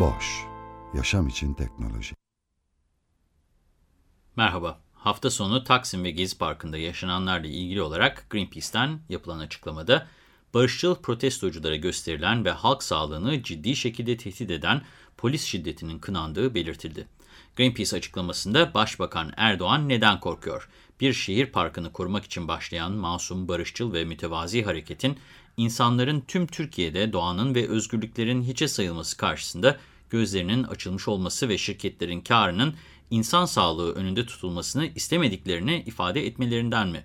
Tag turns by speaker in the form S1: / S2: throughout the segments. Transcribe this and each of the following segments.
S1: Boş, yaşam için teknoloji.
S2: Merhaba, hafta sonu Taksim ve Gezi Parkı'nda yaşananlarla ilgili olarak Greenpeace'ten yapılan açıklamada, barışçıl protestoculara gösterilen ve halk sağlığını ciddi şekilde tehdit eden polis şiddetinin kınandığı belirtildi. Greenpeace açıklamasında Başbakan Erdoğan neden korkuyor? Bir şehir parkını korumak için başlayan masum, barışçıl ve mütevazi hareketin insanların tüm Türkiye'de doğanın ve özgürlüklerin hiçe sayılması karşısında gözlerinin açılmış olması ve şirketlerin karının insan sağlığı önünde tutulmasını istemediklerini ifade etmelerinden mi?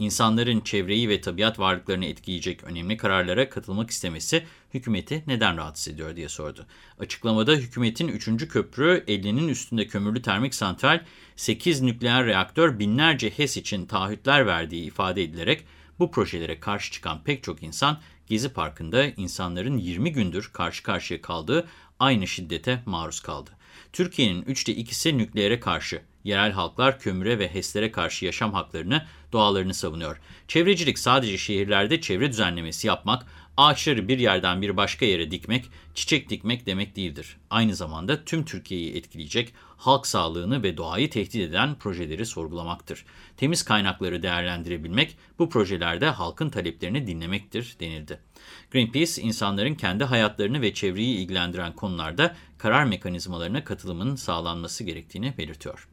S2: İnsanların çevreyi ve tabiat varlıklarını etkileyecek önemli kararlara katılmak istemesi hükümeti neden rahatsız ediyor diye sordu. Açıklamada hükümetin 3. köprü 50'nin üstünde kömürlü termik santral 8 nükleer reaktör binlerce HES için taahhütler verdiği ifade edilerek bu projelere karşı çıkan pek çok insan Gezi Parkı'nda insanların 20 gündür karşı karşıya kaldığı aynı şiddete maruz kaldı. Türkiye'nin üçte ikisi nükleere karşı, yerel halklar kömüre ve HES'lere karşı yaşam haklarını, doğalarını savunuyor. Çevrecilik sadece şehirlerde çevre düzenlemesi yapmak, ağaçları bir yerden bir başka yere dikmek, çiçek dikmek demek değildir. Aynı zamanda tüm Türkiye'yi etkileyecek, halk sağlığını ve doğayı tehdit eden projeleri sorgulamaktır. Temiz kaynakları değerlendirebilmek, bu projelerde halkın taleplerini dinlemektir denildi. Greenpeace, insanların kendi hayatlarını ve çevreyi ilgilendiren konularda karar mekanizmalarına katılımın sağlanması gerektiğini belirtiyor.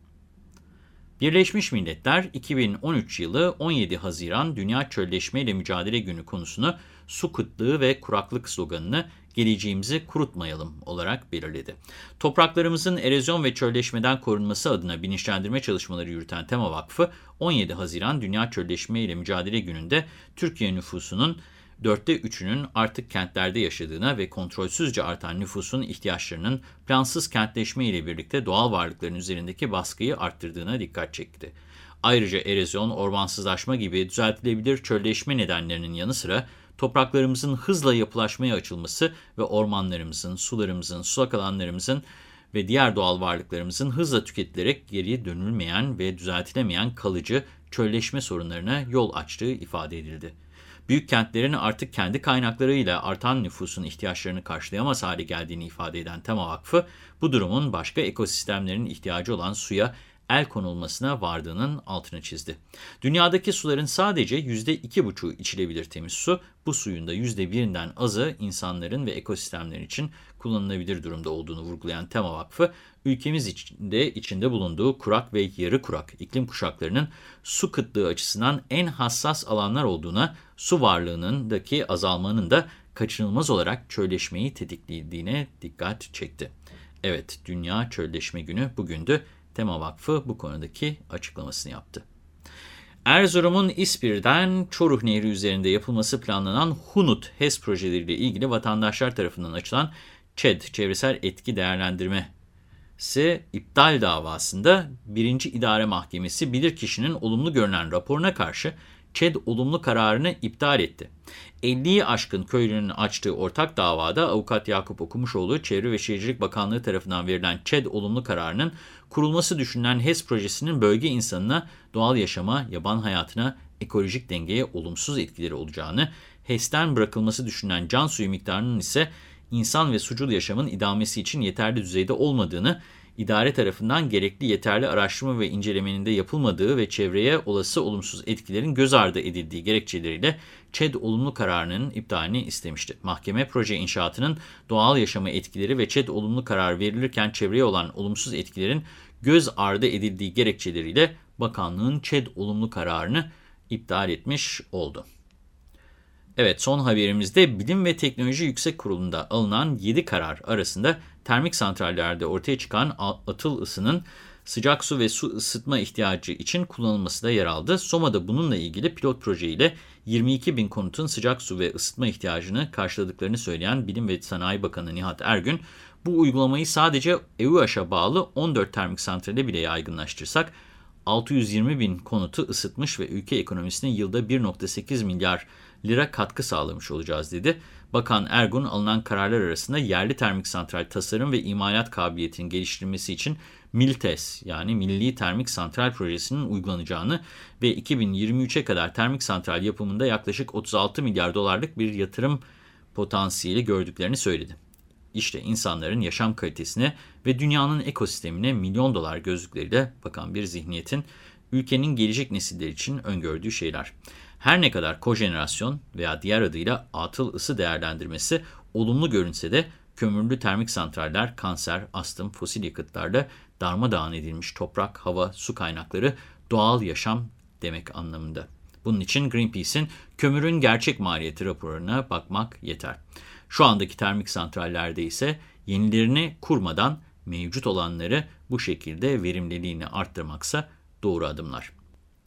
S2: Birleşmiş Milletler 2013 yılı 17 Haziran Dünya Çölleşme ile Mücadele Günü konusunu su kıtlığı ve kuraklık sloganını geleceğimizi kurutmayalım olarak belirledi. Topraklarımızın erozyon ve çölleşmeden korunması adına bilinçlendirme çalışmaları yürüten Tema Vakfı 17 Haziran Dünya Çölleşme ile Mücadele Günü'nde Türkiye nüfusunun dörtte üçünün artık kentlerde yaşadığına ve kontrolsüzce artan nüfusun ihtiyaçlarının plansız kentleşme ile birlikte doğal varlıkların üzerindeki baskıyı arttırdığına dikkat çekti. Ayrıca erozyon, ormansızlaşma gibi düzeltilebilir çölleşme nedenlerinin yanı sıra topraklarımızın hızla yapılaşmaya açılması ve ormanlarımızın, sularımızın, sulak alanlarımızın ve diğer doğal varlıklarımızın hızla tüketilerek geriye dönülmeyen ve düzeltilemeyen kalıcı çölleşme sorunlarına yol açtığı ifade edildi. Büyük kentlerin artık kendi kaynaklarıyla artan nüfusun ihtiyaçlarını karşılayamaz hale geldiğini ifade eden Tema Vakfı, bu durumun başka ekosistemlerin ihtiyacı olan suya el konulmasına vardığının altını çizdi. Dünyadaki suların sadece %2,5'u içilebilir temiz su, bu suyun da %1'inden azı insanların ve ekosistemler için kullanılabilir durumda olduğunu vurgulayan Tema Vakfı, ülkemiz içinde, içinde bulunduğu kurak ve yarı kurak iklim kuşaklarının su kıtlığı açısından en hassas alanlar olduğuna, su varlığındaki azalmanın da kaçınılmaz olarak çölleşmeyi tetiklediğine dikkat çekti. Evet, Dünya Çölleşme Günü bugündü. Tema Vakfı bu konudaki açıklamasını yaptı. Erzurum'un İspir'den Çoruh Nehri üzerinde yapılması planlanan Hunut HES projeleriyle ilgili vatandaşlar tarafından açılan ÇED, Çevresel Etki Değerlendirmesi iptal davasında 1. İdare Mahkemesi bilirkişinin olumlu görünen raporuna karşı ÇED olumlu kararını iptal etti. 50'yi aşkın köylünün açtığı ortak davada avukat Yakup Okumuşoğlu, Çevre ve Şehircilik Bakanlığı tarafından verilen ÇED olumlu kararının kurulması düşünülen HES projesinin bölge insanına, doğal yaşama, yaban hayatına, ekolojik dengeye olumsuz etkileri olacağını, HES'ten bırakılması düşünülen can suyu miktarının ise insan ve sucul yaşamın idamesi için yeterli düzeyde olmadığını, idare tarafından gerekli yeterli araştırma ve incelemenin de yapılmadığı ve çevreye olası olumsuz etkilerin göz ardı edildiği gerekçeleriyle ÇED olumlu kararının iptalini istemişti. Mahkeme proje inşaatının doğal yaşama etkileri ve ÇED olumlu karar verilirken çevreye olan olumsuz etkilerin göz ardı edildiği gerekçeleriyle bakanlığın ÇED olumlu kararını iptal etmiş oldu. Evet son haberimizde Bilim ve Teknoloji Yüksek Kurulu'nda alınan 7 karar arasında termik santrallerde ortaya çıkan atıl ısının sıcak su ve su ısıtma ihtiyacı için kullanılması da yer aldı. SOMA da bununla ilgili pilot proje ile 22 bin konutun sıcak su ve ısıtma ihtiyacını karşıladıklarını söyleyen Bilim ve Sanayi Bakanı Nihat Ergün, bu uygulamayı sadece EUAŞ'a bağlı 14 termik santrale bile yaygınlaştırsak, 620 bin konutu ısıtmış ve ülke ekonomisine yılda 1.8 milyar lira katkı sağlamış olacağız dedi. Bakan Ergun alınan kararlar arasında yerli termik santral tasarım ve imalat kabiliyetinin geliştirilmesi için MILTES yani Milli Termik Santral Projesi'nin uygulanacağını ve 2023'e kadar termik santral yapımında yaklaşık 36 milyar dolarlık bir yatırım potansiyeli gördüklerini söyledi. İşte insanların yaşam kalitesine ve dünyanın ekosistemine milyon dolar gözlükleriyle bakan bir zihniyetin ülkenin gelecek nesiller için öngördüğü şeyler. Her ne kadar kojenerasyon veya diğer adıyla atıl ısı değerlendirmesi olumlu görünse de kömürlü termik santraller kanser, astım, fosil yakıtlarla darmadağın edilmiş toprak, hava, su kaynakları doğal yaşam demek anlamında. Bunun için Greenpeace'in kömürün gerçek maliyeti raporuna bakmak yeter. Şu andaki termik santrallerde ise yenilerini kurmadan mevcut olanları bu şekilde verimliliğini arttırmaksa doğru adımlar.